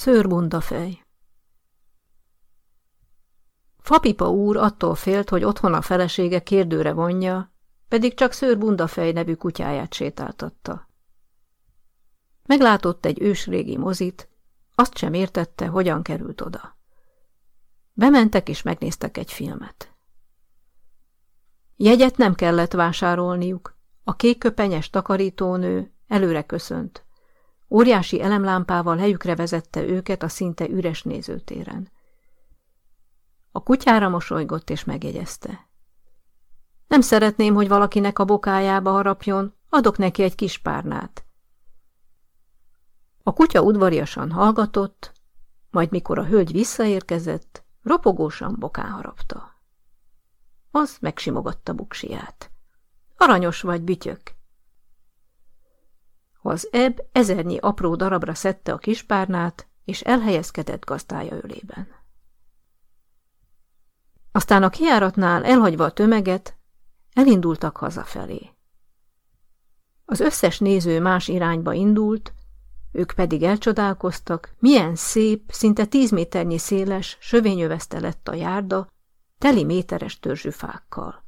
Szőrbundafej Fapipa úr attól félt, hogy otthon a felesége kérdőre vonja, pedig csak Szőrbundafej nevű kutyáját sétáltatta. Meglátott egy ősrégi mozit, azt sem értette, hogyan került oda. Bementek és megnéztek egy filmet. Jegyet nem kellett vásárolniuk, a kékköpenyes takarítónő előre köszönt. Óriási elemlámpával helyükre vezette őket a szinte üres nézőtéren. A kutyára mosolygott és megjegyezte. Nem szeretném, hogy valakinek a bokájába harapjon, adok neki egy kis párnát. A kutya udvariasan hallgatott, majd mikor a hölgy visszaérkezett, ropogósan bokán harapta. Az megsimogatta buksiját. Aranyos vagy, bütyök! Az ebb ezernyi apró darabra szedte a kispárnát, és elhelyezkedett gazdája ölében. Aztán a kiáratnál elhagyva a tömeget, elindultak hazafelé. Az összes néző más irányba indult, ők pedig elcsodálkoztak, milyen szép, szinte tíz méternyi széles, sövényöveszte lett a járda, teli méteres törzsű fákkal.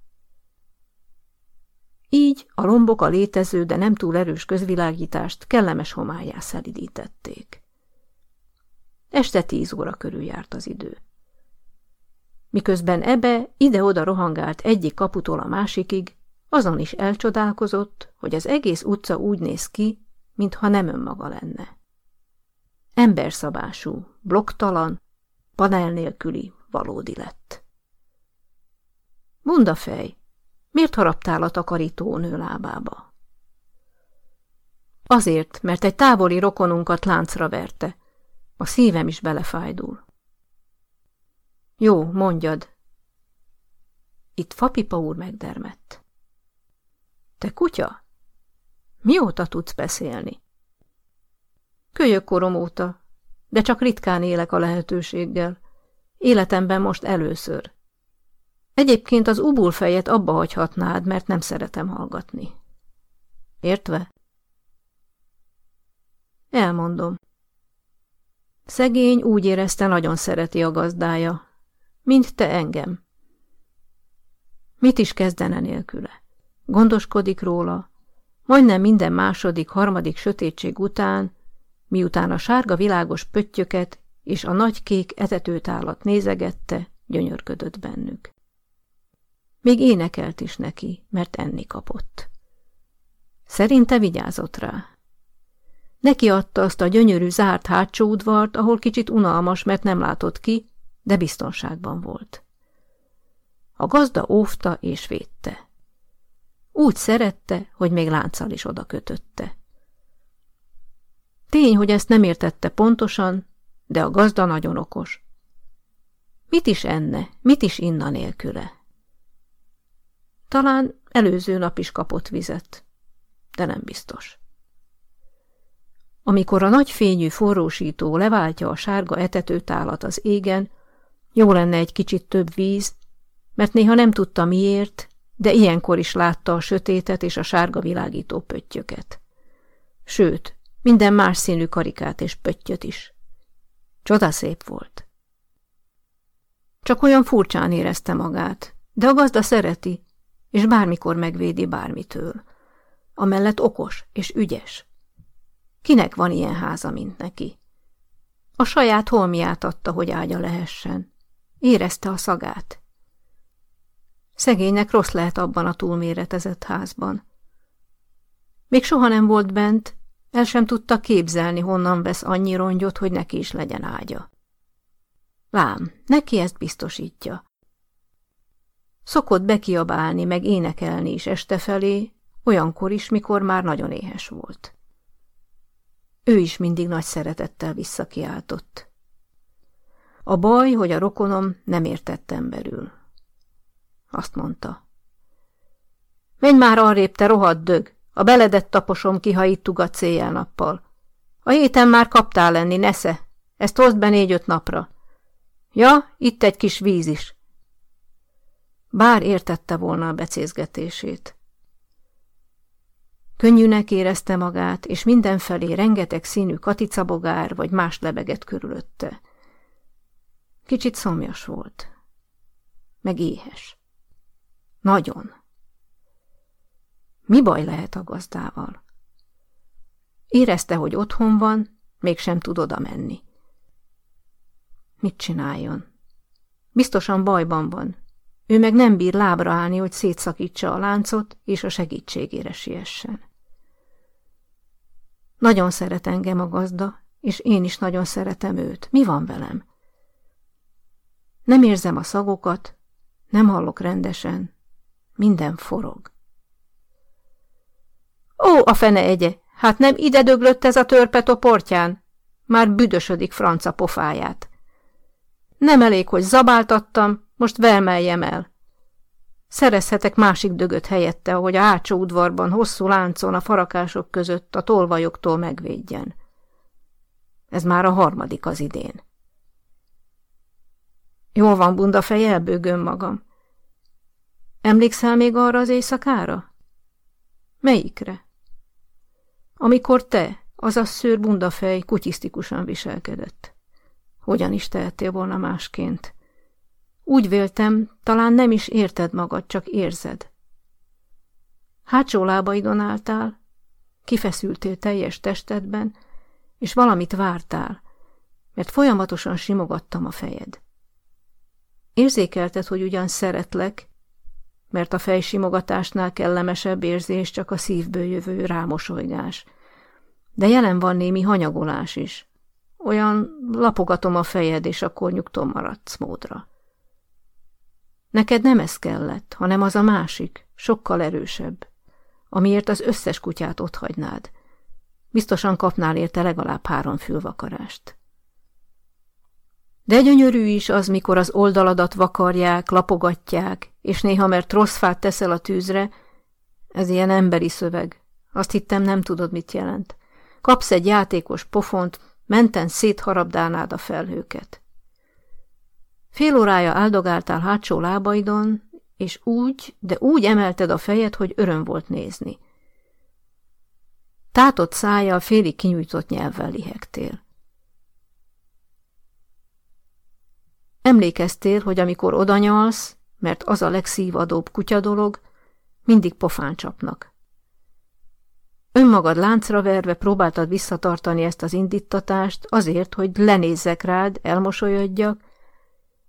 Így a lombok a létező, de nem túl erős közvilágítást kellemes homályá szelidítették. Este tíz óra körül járt az idő. Miközben ebe ide-oda rohangált egyik kaputól a másikig, azon is elcsodálkozott, hogy az egész utca úgy néz ki, mintha nem önmaga lenne. Emberszabású, blokktalan, panel nélküli, valódi lett. Bundafej, miért haraptál a takarító nő lábába? Azért, mert egy távoli rokonunkat láncra verte. A szívem is belefájdul. Jó, mondjad. Itt Fapipa úr megdermett. Te kutya? Mióta tudsz beszélni? Kölyök korom óta, de csak ritkán élek a lehetőséggel. Életemben most először. Egyébként az ubulfejet abba hagyhatnád, mert nem szeretem hallgatni. Értve? Elmondom. Szegény úgy érezte, nagyon szereti a gazdája, mint te engem. Mit is kezdene nélküle? Gondoskodik róla, majdnem minden második, harmadik sötétség után, miután a sárga világos pöttyöket és a nagy kék etetőtálat nézegette, gyönyörködött bennük. Még énekelt is neki, mert enni kapott. Szerinte vigyázott rá. Neki adta azt a gyönyörű zárt hátsó udvart, ahol kicsit unalmas, mert nem látott ki, de biztonságban volt. A gazda óvta és védte. Úgy szerette, hogy még lánccal is oda kötötte. Tény, hogy ezt nem értette pontosan, de a gazda nagyon okos. Mit is enne, mit is inna nélküle? Talán előző nap is kapott vizet, de nem biztos. Amikor a nagy fényű forrósító leváltja a sárga etetőtálat az égen, jó lenne egy kicsit több víz, mert néha nem tudta miért, de ilyenkor is látta a sötétet és a sárga világító pöttyöket. Sőt, minden más színű karikát és pöttyöt is. Csoda szép volt. Csak olyan furcsán érezte magát, de a gazda szereti, és bármikor megvédi bármitől. Amellett okos és ügyes. Kinek van ilyen háza, mint neki? A saját holmiát adta, hogy ágya lehessen. Érezte a szagát. Szegénynek rossz lehet abban a túlméretezett házban. Még soha nem volt bent, el sem tudta képzelni, honnan vesz annyi rongyot, hogy neki is legyen ágya. Lám, neki ezt biztosítja. Szokott bekiabálni, meg énekelni is este felé, olyankor is, mikor már nagyon éhes volt. Ő is mindig nagy szeretettel visszakiáltott. A baj, hogy a rokonom nem értett emberül. Azt mondta. Menj már arrébb, te rohadt dög! A beledett taposom kihajítugat nappal. A héten már kaptál lenni, nesze. Ezt hozd be négy-öt napra. Ja, itt egy kis víz is. Bár értette volna a becézgetését. Könnyűnek érezte magát, és mindenfelé rengeteg színű katicabogár vagy más lebeget körülötte. Kicsit szomjas volt. Meg éhes. Nagyon. Mi baj lehet a gazdával? Érezte, hogy otthon van, mégsem tud oda menni. Mit csináljon? Biztosan bajban van. Ő meg nem bír lábra állni, hogy szétszakítsa a láncot, és a segítségére siessen. Nagyon szeret engem a gazda, és én is nagyon szeretem őt. Mi van velem? Nem érzem a szagokat, nem hallok rendesen, minden forog. Ó, a fene egye, hát nem ide döglött ez a törpet a portyán? Már büdösödik franca pofáját. Nem elég, hogy zabáltattam, most vermeljem el. Szerezhetek másik dögöt helyette, ahogy a ácsó udvarban hosszú láncon a farakások között a tolvajoktól megvédjen. Ez már a harmadik az idén. Jól van, bunda fej, elbőgöm magam. Emlékszel még arra az éjszakára? Melyikre? Amikor te, az a szőr bundafej kutyisztikusan viselkedett. Hogyan is tehettél volna másként? Úgy véltem, talán nem is érted magad, csak érzed. Hátsó lábaidon álltál, kifeszültél teljes testedben, és valamit vártál, mert folyamatosan simogattam a fejed. Érzékelted, hogy ugyan szeretlek, mert a fejsimogatásnál kellemesebb érzés csak a szívből jövő rámosolygás. De jelen van némi hanyagolás is. Olyan lapogatom a fejed, és akkor nyugton maradsz módra. Neked nem ez kellett, hanem az a másik, sokkal erősebb, amiért az összes kutyát otthagynád. Biztosan kapnál érte legalább három fülvakarást. De gyönyörű is az, mikor az oldaladat vakarják, lapogatják, és néha mert rossz fát teszel a tűzre, ez ilyen emberi szöveg. Azt hittem, nem tudod, mit jelent. Kapsz egy játékos pofont, menten szétharabdálnád a felhőket. Fél órája áldogáltál hátsó lábaidon, és úgy, de úgy emelted a fejed, hogy öröm volt nézni. Tátott szájjal félig kinyújtott nyelvvel lihegtél. Emlékeztél, hogy amikor odanyalsz, mert az a legszívadóbb kutya dolog, mindig pofán csapnak. Önmagad láncra verve próbáltad visszatartani ezt az indítatást azért, hogy lenézzek rád, elmosolyodjak,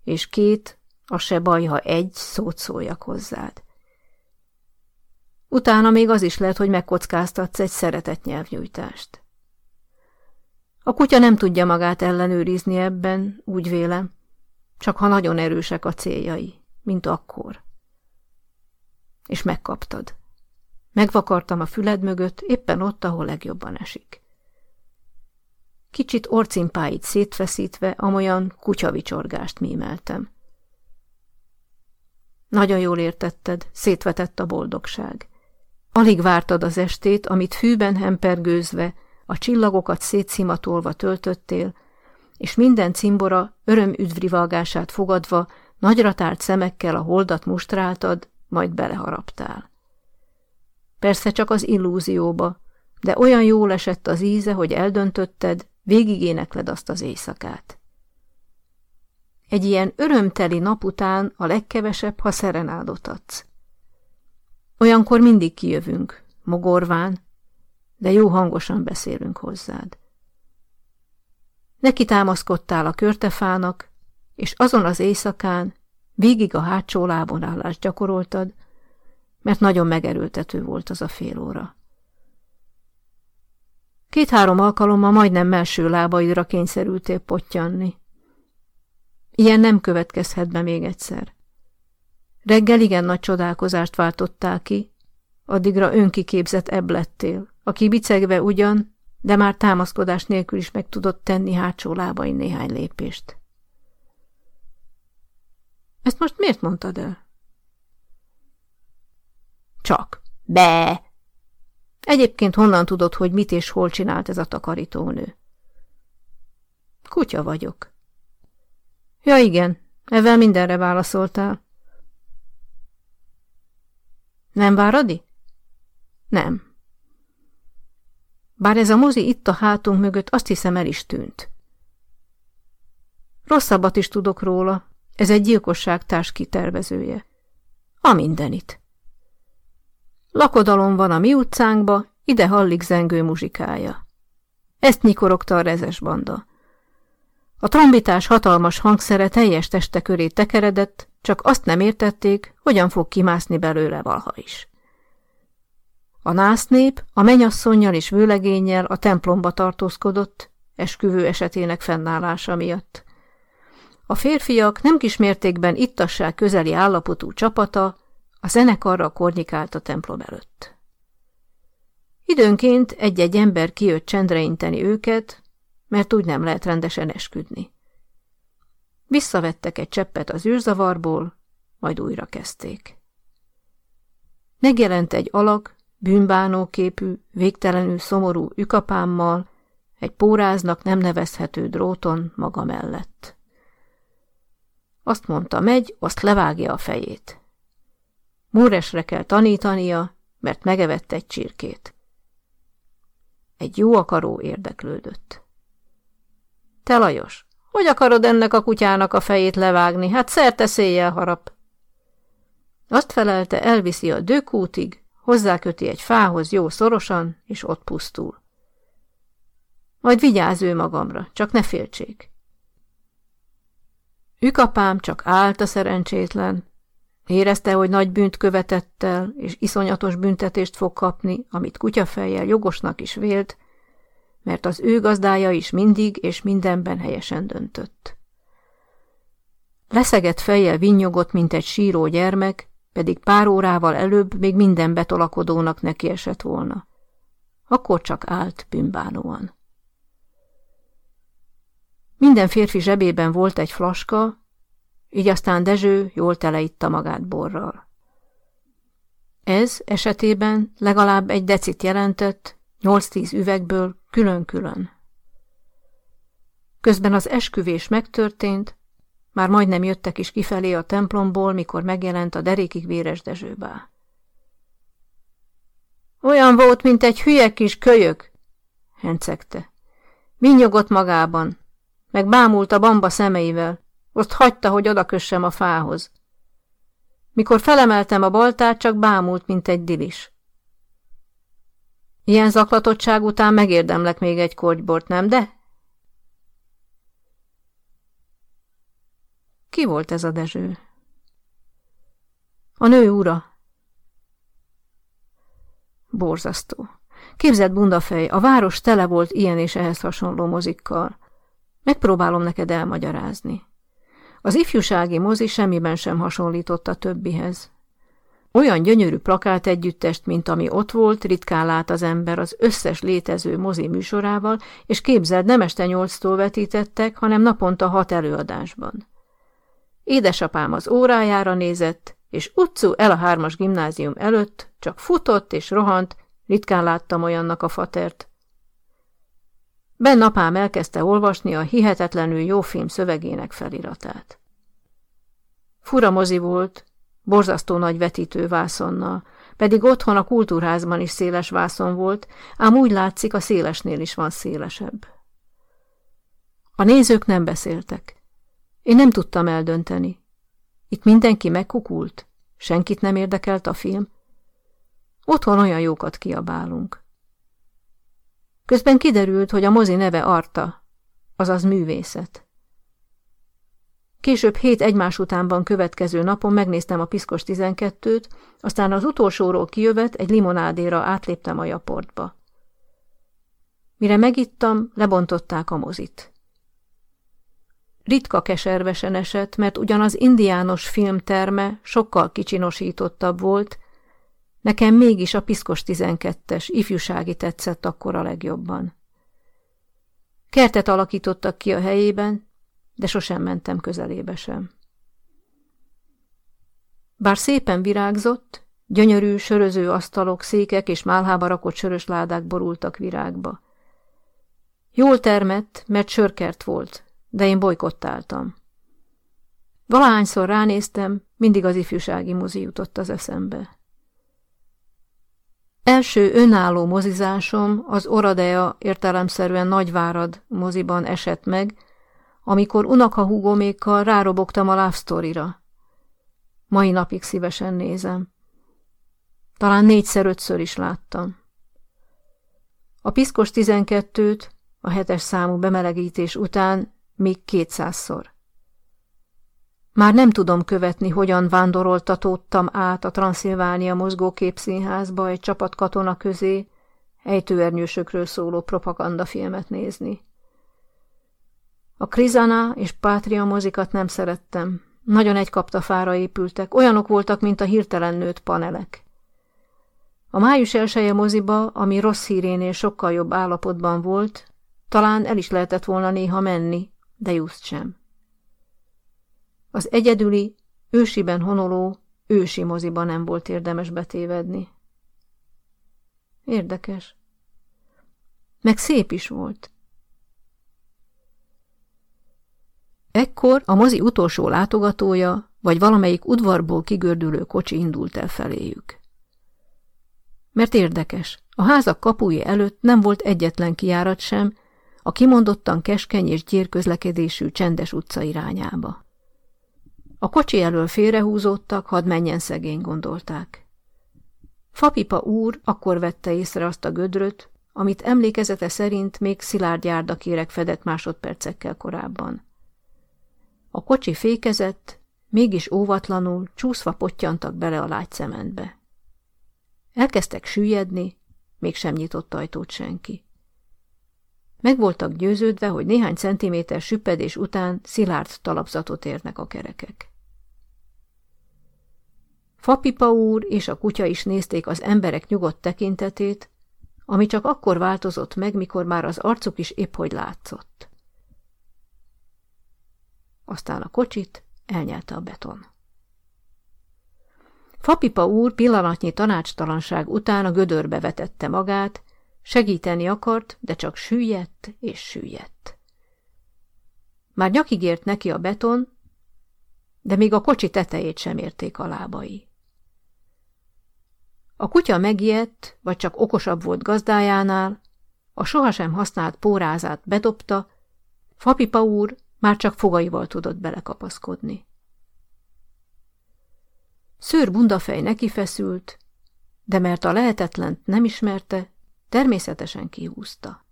és két, a se baj, ha egy szót szóljak hozzád. Utána még az is lehet, hogy megkockáztatsz egy szeretett nyelvnyújtást. A kutya nem tudja magát ellenőrizni ebben, úgy vélem, csak ha nagyon erősek a céljai, mint akkor. És megkaptad. Megvakartam a füled mögött, éppen ott, ahol legjobban esik. Kicsit orcimpáit szétfeszítve, amolyan kutyavicsorgást mímeltem. Nagyon jól értetted, szétvetett a boldogság. Alig vártad az estét, amit fűben hempergőzve, a csillagokat szétszimatolva töltöttél, és minden cimbora öröm üdvrivalgását fogadva nagyra tárt szemekkel a holdat mustráltad, majd beleharaptál. Persze csak az illúzióba, de olyan jól esett az íze, hogy eldöntötted, végigénekled azt az éjszakát. Egy ilyen örömteli nap után a legkevesebb, ha szerenádot adsz. Olyankor mindig kijövünk, mogorván, de jó hangosan beszélünk hozzád. Neki támaszkodtál a körtefának, és azon az éjszakán végig a hátsó lábon állást gyakoroltad, mert nagyon megerőltető volt az a fél óra. Két-három alkalommal majdnem melső lábaidra kényszerültél pottyanni. Ilyen nem következhet be még egyszer. Reggel igen nagy csodálkozást váltottál ki, addigra önkiképzett ebb lettél, aki bicegve ugyan, de már támaszkodás nélkül is meg tudott tenni hátsó lábain néhány lépést. Ezt most miért mondtad el? Csak. Be! Egyébként honnan tudod, hogy mit és hol csinált ez a takarítónő? Kutya vagyok. Ja igen, ezzel mindenre válaszoltál. Nem váradi? Nem. Bár ez a mozi itt a hátunk mögött, azt hiszem el is tűnt. Rosszabbat is tudok róla, ez egy gyilkosság társ kitervezője. A mindenit. Lakodalom van a mi utcánkba, ide hallik zengő muzsikája. Ezt nyikorogta a rezes banda. A trombitás hatalmas hangszere teljes teste köré tekeredett, csak azt nem értették, hogyan fog kimászni belőle valha is. A násznép a menyasszonynal és vőlegénnyel a templomba tartózkodott, esküvő esetének fennállása miatt. A férfiak nem kismértékben ittassák közeli állapotú csapata, a zenekarra kornikált a templom előtt. Időnként egy-egy ember kijött csendre inteni őket, mert úgy nem lehet rendesen esküdni. Visszavettek egy cseppet az űrzavarból, majd újra kezdték. Megjelent egy alak, bűnbánó képű, végtelenül szomorú ükapámmal, egy póráznak nem nevezhető dróton maga mellett. Azt mondta, megy, azt levágja a fejét. Múresre kell tanítania, mert megevett egy csirkét. Egy jó akaró érdeklődött. Te Lajos, hogy akarod ennek a kutyának a fejét levágni? Hát szerte széjjel harap. Azt felelte, elviszi a dökútig, hozzáköti egy fához jó szorosan, és ott pusztul. Majd vigyázz ő magamra, csak ne féltsék. Ükapám csak állt a szerencsétlen. Érezte, hogy nagy bűnt követett el, és iszonyatos büntetést fog kapni, amit kutyafejjel jogosnak is vélt, mert az ő gazdája is mindig és mindenben helyesen döntött. Leszegett fejjel vinnyogott, mint egy síró gyermek, pedig pár órával előbb még minden betolakodónak neki esett volna. Akkor csak állt bűnbánóan. Minden férfi zsebében volt egy flaska, így aztán Dezső jól teleitta magát borral. Ez esetében legalább egy decit jelentett, nyolc-tíz üvegből külön-külön. Közben az esküvés megtörtént, már majdnem jöttek is kifelé a templomból, mikor megjelent a derékig véres Dezsőbá. Olyan volt, mint egy hülye kis kölyök, hencegte. Minyogott magában, meg bámult a bamba szemeivel, azt hagyta, hogy odakössem a fához. Mikor felemeltem a baltát, csak bámult, mint egy dilis. Ilyen zaklatottság után megérdemlek még egy kortybort, nem, de? Ki volt ez a Dezső? A nő ura. Borzasztó. Képzett bundafej, a város tele volt ilyen és ehhez hasonló mozikkal. Megpróbálom neked elmagyarázni. Az ifjúsági mozi semmiben sem hasonlított a többihez. Olyan gyönyörű plakát együttest, mint ami ott volt, ritkán lát az ember az összes létező mozi műsorával, és képzeld, nem este nyolctól vetítettek, hanem naponta hat előadásban. Édesapám az órájára nézett, és utcú el a hármas gimnázium előtt, csak futott és rohant, ritkán láttam olyannak a fatert. Ben apám elkezdte olvasni a hihetetlenül jó film szövegének feliratát. Fura mozi volt, borzasztó nagy vetítő vászonnal, pedig otthon a kultúrházban is széles vászon volt, ám úgy látszik, a szélesnél is van szélesebb. A nézők nem beszéltek. Én nem tudtam eldönteni. Itt mindenki megkukult, senkit nem érdekelt a film. Otthon olyan jókat kiabálunk. Közben kiderült, hogy a mozi neve Arta, azaz művészet. Később hét egymás utánban következő napon megnéztem a Piszkos 12-t, aztán az utolsóról kijövet egy limonádéra átléptem a japortba. Mire megittam, lebontották a mozit. Ritka keservesen esett, mert ugyan az indiános filmterme sokkal kicsinosítottabb volt, Nekem mégis a piszkos tizenkettes ifjúsági tetszett akkor a legjobban. Kertet alakítottak ki a helyében, de sosem mentem közelébe sem. Bár szépen virágzott, gyönyörű, söröző asztalok, székek és málhába rakott sörös ládák borultak virágba. Jól termett, mert sörkert volt, de én bolykottáltam. Valahányszor ránéztem, mindig az ifjúsági mozi jutott az eszembe. Első önálló mozizásom az Oradea értelemszerűen Nagyvárad moziban esett meg, amikor unokahúgomékkal rárobogtam a Love Story-ra. Mai napig szívesen nézem. Talán négyszer-ötször is láttam. A piszkos tizenkettőt a hetes számú bemelegítés után még kétszázszor. Már nem tudom követni, hogyan vándoroltatódtam át a Transzilvánia mozgóképszínházba egy csapat katona közé, ejtőernyősökről szóló propagandafilmet nézni. A Krizana és Pátria mozikat nem szerettem. Nagyon egy kaptafára épültek, olyanok voltak, mint a hirtelen nőtt panelek. A május elsője moziba, ami rossz hírénél sokkal jobb állapotban volt, talán el is lehetett volna néha menni, de just sem. Az egyedüli, ősiben honoló, ősi moziba nem volt érdemes betévedni. Érdekes. Meg szép is volt. Ekkor a mozi utolsó látogatója, vagy valamelyik udvarból kigördülő kocsi indult el feléjük. Mert érdekes, a házak kapuji előtt nem volt egyetlen kiárat sem, a kimondottan keskeny és gyérközlekedésű csendes utca irányába. A kocsi elől félrehúzódtak, hadd menjen szegény, gondolták. Fapipa úr akkor vette észre azt a gödröt, amit emlékezete szerint még szilárd járdakérek fedett másodpercekkel korábban. A kocsi fékezett, mégis óvatlanul, csúszva pottyantak bele a lágy cementbe. Elkezdtek süllyedni, mégsem nyitott ajtót senki. Meg voltak győződve, hogy néhány centiméter süppedés után szilárd talapzatot érnek a kerekek. Fapipa úr és a kutya is nézték az emberek nyugodt tekintetét, ami csak akkor változott meg, mikor már az arcuk is épp hogy látszott. Aztán a kocsit elnyelte a beton. Fapipa úr pillanatnyi tanácstalanság után a gödörbe vetette magát, segíteni akart, de csak süllyedt és süllyedt. Már nyakig ért neki a beton, de még a kocsi tetejét sem érték a lábai. A kutya megijedt, vagy csak okosabb volt gazdájánál, a sohasem használt pórázát bedobta, Fapipa úr már csak fogaival tudott belekapaszkodni. Szőr bundafej neki feszült, de mert a lehetetlent nem ismerte, természetesen kihúzta.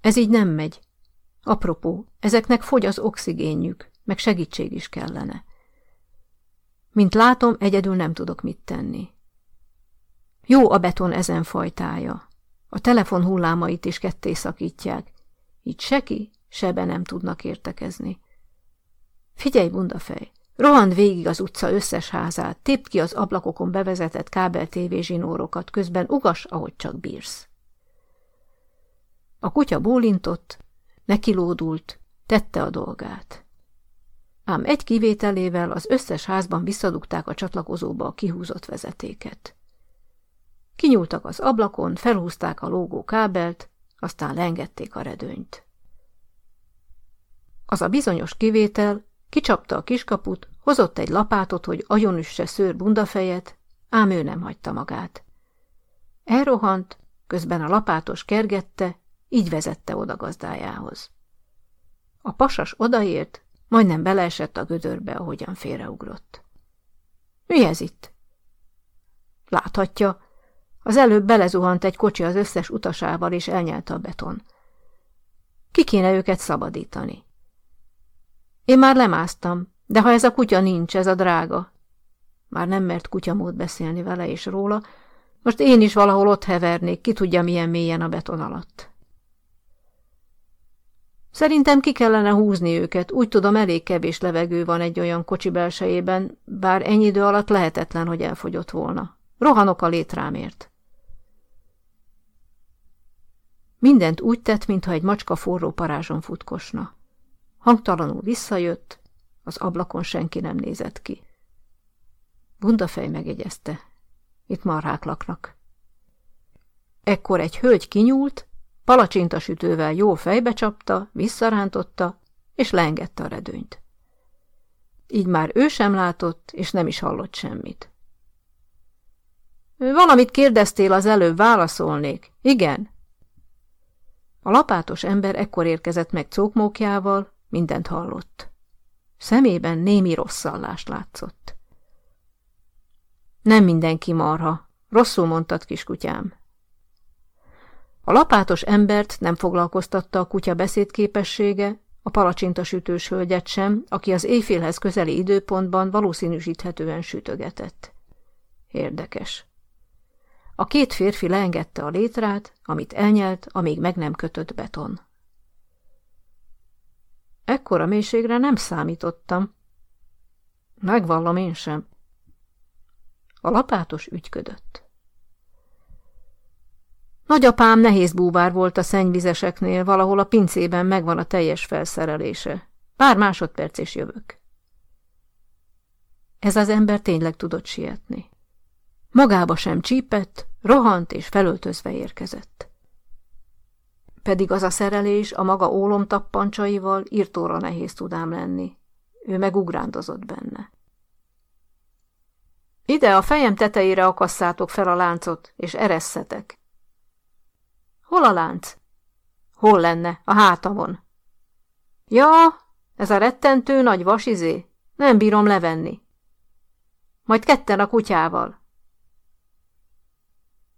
Ez így nem megy. Apropó, ezeknek fogy az oxigénjük, meg segítség is kellene. Mint látom, egyedül nem tudok mit tenni. Jó a beton ezen fajtája. A telefon hullámait is ketté szakítják. Így se ki, se be nem tudnak értekezni. Figyelj, bundafej! Rohand végig az utca összes házát, tépd ki az ablakokon bevezetett kábel TV zsinórokat, közben ugas, ahogy csak bírsz. A kutya bólintott, nekilódult, tette a dolgát. Ám egy kivételével az összes házban visszadugták a csatlakozóba a kihúzott vezetéket. Kinyúltak az ablakon, felhúzták a lógó kábelt, aztán lengették a redőnyt. Az a bizonyos kivétel, Kicsapta a kiskaput, hozott egy lapátot, hogy agyonüsse szőr bundafejet, ám ő nem hagyta magát. Elrohant, közben a lapátos kergette, így vezette oda gazdájához. A pasas odaért, majdnem beleesett a gödörbe, ahogyan félreugrott. Mi ez itt? Láthatja, az előbb belezuhant egy kocsi az összes utasával, és elnyelte a beton. Ki kéne őket szabadítani. Én már lemásztam, de ha ez a kutya nincs, ez a drága. Már nem mert kutyamód beszélni vele és róla, most én is valahol ott hevernék, ki tudja milyen mélyen a beton alatt. Szerintem ki kellene húzni őket, úgy tudom, elég kevés levegő van egy olyan kocsi belsejében, bár ennyi idő alatt lehetetlen, hogy elfogyott volna. Rohanok a létrámért. Mindent úgy tett, mintha egy macska forró parázson futkosna. Hangtalanul visszajött, az ablakon senki nem nézett ki. Bundafej megjegyezte. Itt marhák laknak. Ekkor egy hölgy kinyúlt, palacsintasütővel jó fejbe csapta, visszarántotta, és leengedte a redőnyt. Így már ő sem látott, és nem is hallott semmit. Valamit kérdeztél az előbb, válaszolnék. Igen? A lapátos ember ekkor érkezett meg cókmókjával, mindent hallott. Szemében némi rosszallást látszott. Nem mindenki marha. Rosszul mondtad, kiskutyám. A lapátos embert nem foglalkoztatta a kutya beszédképessége, a palacsintasütős hölgyet sem, aki az éjfélhez közeli időpontban valószínűsíthetően sütögetett. Érdekes. A két férfi leengedte a létrát, amit elnyelt, amíg meg nem kötött beton. Ekkora mélységre nem számítottam. Megvallom én sem. A lapátos ügyködött. Nagyapám nehéz búvár volt a szennyvizeseknél, valahol a pincében megvan a teljes felszerelése. Pár másodperc és jövök. Ez az ember tényleg tudott sietni. Magába sem csípett, rohant és felöltözve érkezett. Pedig az a szerelés a maga ólomtappancsaival írtóra nehéz tudám lenni. Ő megugrándozott benne. Ide a fejem tetejére akasszátok fel a láncot, és eresszetek. Hol a lánc? Hol lenne? A hátamon. Ja, ez a rettentő nagy vasizé. Nem bírom levenni. Majd ketten a kutyával.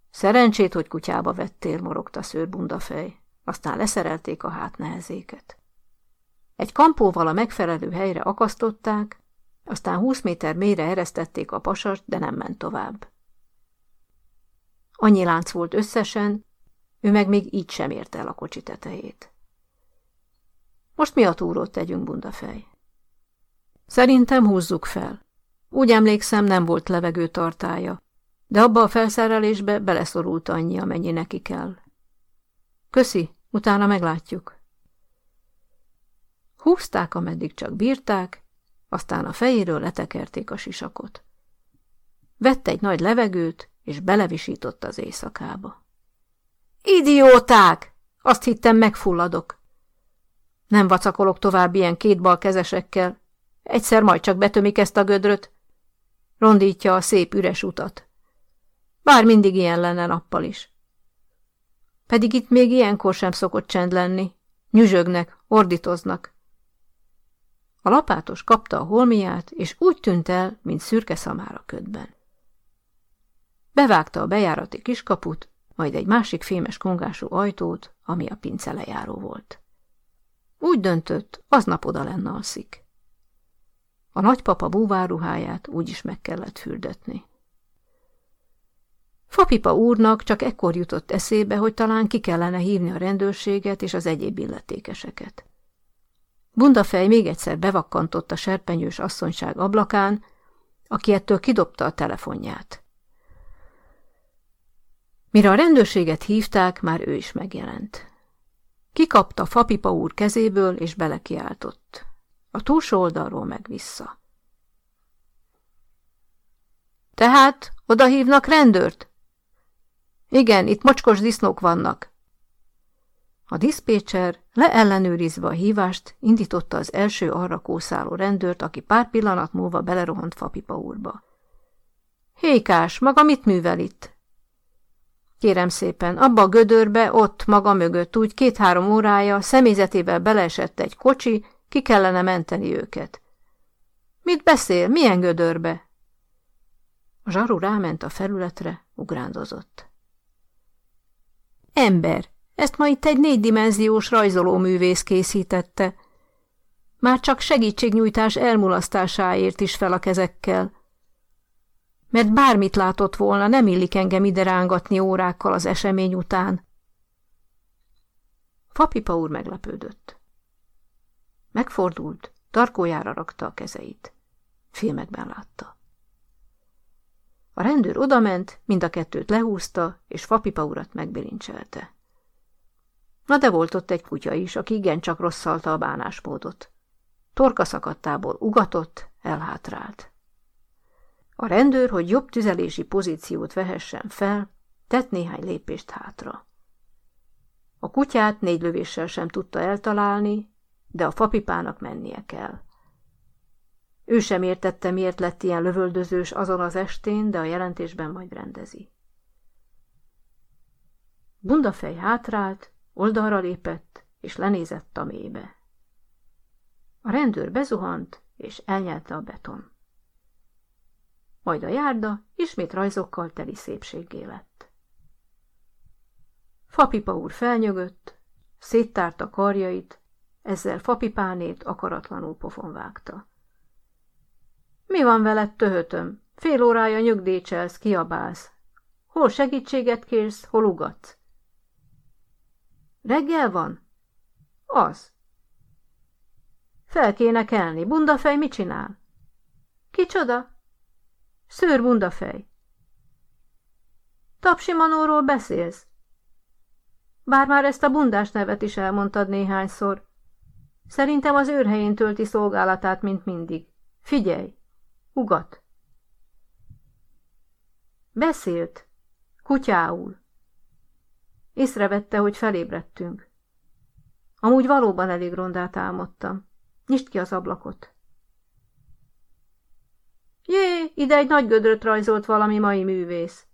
Szerencsét, hogy kutyába vettél, morogta szőrbundafej. Aztán leszerelték a hátnehezéket. Egy kampóval a megfelelő helyre akasztották, aztán húsz méter mélyre eresztették a pasast, de nem ment tovább. Annyi lánc volt összesen, ő meg még így sem érte el a kocsi tetejét. Most mi a túrót tegyünk, bundafej? Szerintem húzzuk fel. Úgy emlékszem, nem volt levegő tartája, de abba a felszerelésbe beleszorult annyi, amennyi neki kell. Köszi, utána meglátjuk. Húzták, ameddig csak bírták, aztán a fejéről letekerték a sisakot. Vett egy nagy levegőt, és belevisított az éjszakába. Idióták! Azt hittem, megfulladok. Nem vacakolok tovább ilyen kétbal kezesekkel. Egyszer majd csak betömik ezt a gödröt. Rondítja a szép üres utat. Bár mindig ilyen lenne nappal is. Pedig itt még ilyenkor sem szokott csend lenni. Nyüzsögnek, ordítoznak. A lapátos kapta a holmiát, és úgy tűnt el, mint szürke szamára ködben. Bevágta a bejárati kiskaput, majd egy másik fémes kongású ajtót, ami a pince lejáró volt. Úgy döntött, aznap oda lenne alszik. A nagypapa búváruháját úgyis meg kellett fürdetni. Fapipa úrnak csak ekkor jutott eszébe, hogy talán ki kellene hívni a rendőrséget és az egyéb illetékeseket. Bundafej még egyszer bevakkantott a serpenyős asszonyság ablakán, aki ettől kidobta a telefonját. Mire a rendőrséget hívták, már ő is megjelent. Kikapta Fapipa úr kezéből, és belekiáltott. A túlsó oldalról meg vissza. Tehát oda hívnak rendőrt? Igen, itt mocskos disznók vannak. A diszpécser, leellenőrizve a hívást, indította az első arra kószáló rendőrt, aki pár pillanat múlva belerohant Fapipa úrba. Hékás, maga mit művel itt? Kérem szépen, abba a gödörbe, ott, maga mögött, úgy két-három órája, személyzetével beleesett egy kocsi, ki kellene menteni őket. Mit beszél? Milyen gödörbe? A zsaru ráment a felületre, ugrándozott. Ember, ezt ma itt egy négydimenziós rajzolóművész készítette. Már csak segítségnyújtás elmulasztásáért is fel a kezekkel mert bármit látott volna, nem illik engem ide rángatni órákkal az esemény után. Fapipa úr meglepődött. Megfordult, tarkójára rakta a kezeit. Filmekben látta. A rendőr odament, mind a kettőt lehúzta, és Fapipa urat megbilincselte. Na de volt ott egy kutya is, aki igencsak rosszalta a bánásmódot. Torka szakadtából ugatott, elhátrált. A rendőr, hogy jobb tüzelési pozíciót vehessen fel, tett néhány lépést hátra. A kutyát négy lövéssel sem tudta eltalálni, de a fapipának mennie kell. Ő sem értette, miért lett ilyen lövöldözős azon az estén, de a jelentésben majd rendezi. Bundafej hátrált, oldalra lépett, és lenézett a mélybe. A rendőr bezuhant, és elnyelte a beton. Majd a járda ismét rajzokkal teli szépséggé lett. Fapipa úr felnyögött, széttárta karjait, ezzel Fapipánét akaratlanul pofon vágta. Mi van veled, töhötöm? Fél órája nyögdécselsz, kiabálsz. Hol segítséget kérsz, hol ugatsz? Reggel van? Az. Fel kéne kelni. Bundafej mit csinál? Kicsoda? Szőr bundafej. Tapsimanóról beszélsz? Bár már ezt a bundás nevet is elmondtad néhányszor. Szerintem az őrhelyén tölti szolgálatát, mint mindig. Figyelj! Ugat! Beszélt. Kutyául. Észrevette, hogy felébredtünk. Amúgy valóban elég rondát álmodtam. Nyisd ki az ablakot. Jé, ide egy nagy gödröt rajzolt valami mai művész.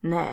Ne,